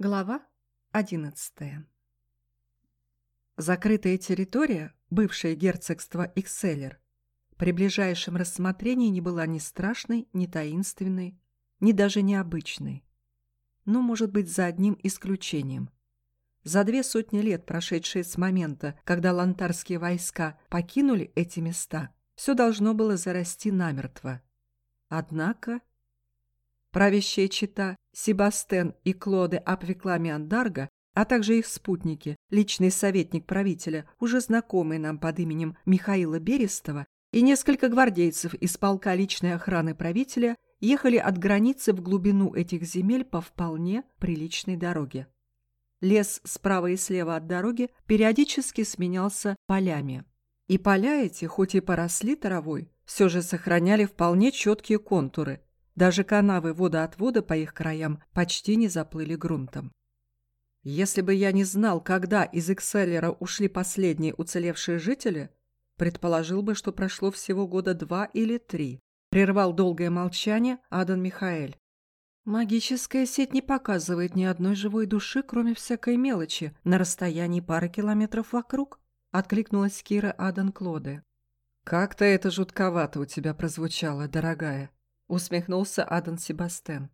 Глава одиннадцатая Закрытая территория, бывшее герцогство Икселлер, при ближайшем рассмотрении не была ни страшной, ни таинственной, ни даже необычной. Ну, может быть, за одним исключением. За две сотни лет, прошедшие с момента, когда лантарские войска покинули эти места, все должно было зарасти намертво. Однако Правящая чита Себастен и Клоде Апвеклами Андарга, а также их спутники, личный советник правителя, уже знакомый нам под именем Михаила Берестова, и несколько гвардейцев из полка личной охраны правителя ехали от границы в глубину этих земель по вполне приличной дороге. Лес справа и слева от дороги периодически сменялся полями. И поля эти, хоть и поросли травой, все же сохраняли вполне четкие контуры – даже канавы водоотвода по их краям почти не заплыли грунтом. Если бы я не знал, когда из Экселлера ушли последние уцелевшие жители, предположил бы, что прошло всего года два или три. Прервал долгое молчание Адан Михаэль. Магическая сеть не показывает ни одной живой души, кроме всякой мелочи, на расстоянии пары километров вокруг, откликнулась Кира Адан Клоде. Как-то это жутковато у тебя прозвучало, дорогая, усмехнулся Адан Себастен.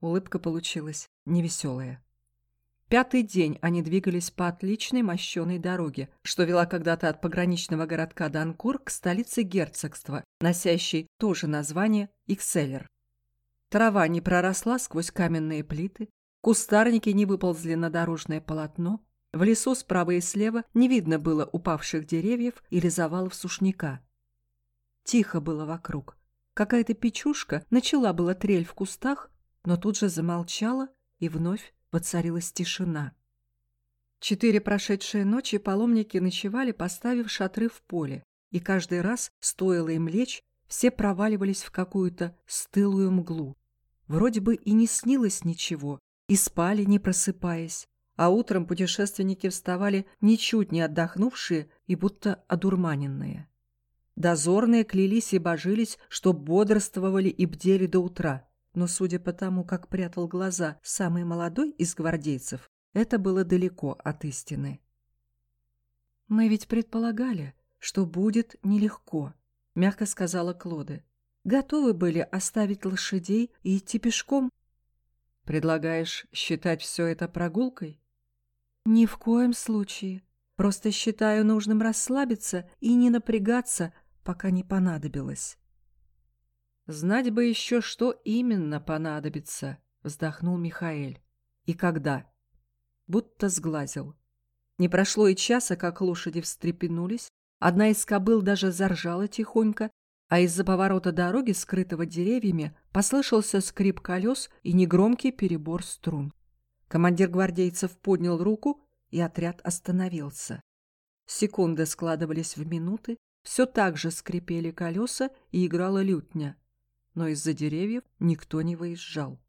Улыбка получилась невеселая. Пятый день они двигались по отличной мощеной дороге, что вела когда-то от пограничного городка Данкур к столице герцогства, носящей то же название Икселлер. Трава не проросла сквозь каменные плиты, кустарники не выползли на дорожное полотно, в лесу справа и слева не видно было упавших деревьев или завалов сушняка. Тихо было вокруг. Какая-то печушка начала была трель в кустах, но тут же замолчала, и вновь воцарилась тишина. Четыре прошедшие ночи паломники ночевали, поставив шатры в поле, и каждый раз, стоило им лечь, все проваливались в какую-то стылую мглу. Вроде бы и не снилось ничего, и спали, не просыпаясь, а утром путешественники вставали ничуть не отдохнувшие и будто одурманенные. Дозорные клялись и божились, что бодрствовали и бдели до утра. Но, судя по тому, как прятал глаза самый молодой из гвардейцев, это было далеко от истины. «Мы ведь предполагали, что будет нелегко», — мягко сказала Клоде. «Готовы были оставить лошадей и идти пешком?» «Предлагаешь считать все это прогулкой?» «Ни в коем случае. Просто считаю нужным расслабиться и не напрягаться, пока не понадобилось. «Знать бы еще, что именно понадобится», — вздохнул Михаэль. «И когда?» Будто сглазил. Не прошло и часа, как лошади встрепенулись, одна из кобыл даже заржала тихонько, а из-за поворота дороги, скрытого деревьями, послышался скрип колес и негромкий перебор струн. Командир гвардейцев поднял руку, и отряд остановился. Секунды складывались в минуты, все так же скрипели колеса и играла лютня. Но из-за деревьев никто не выезжал.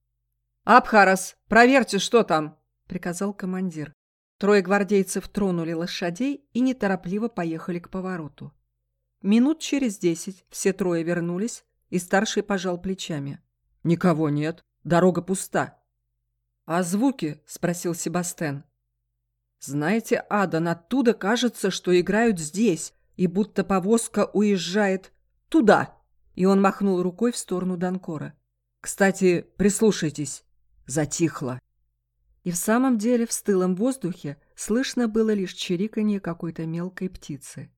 «Абхарас, проверьте, что там!» — приказал командир. Трое гвардейцев тронули лошадей и неторопливо поехали к повороту. Минут через десять все трое вернулись, и старший пожал плечами. «Никого нет, дорога пуста». «А звуки?» — спросил Себастен. «Знаете, Адан, оттуда кажется, что играют здесь, и будто повозка уезжает туда. И он махнул рукой в сторону Данкора. Кстати, прислушайтесь. Затихло. И в самом деле в стылом воздухе слышно было лишь чириканье какой-то мелкой птицы.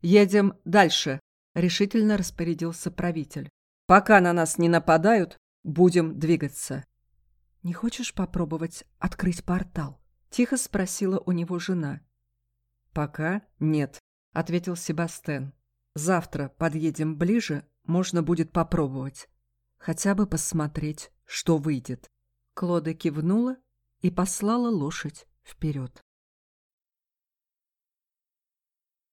«Едем дальше», — решительно распорядился правитель. «Пока на нас не нападают, будем двигаться». «Не хочешь попробовать открыть портал?» — тихо спросила у него жена. «Пока нет», — ответил Себастен. «Завтра подъедем ближе, можно будет попробовать. Хотя бы посмотреть, что выйдет». Клода кивнула и послала лошадь вперед.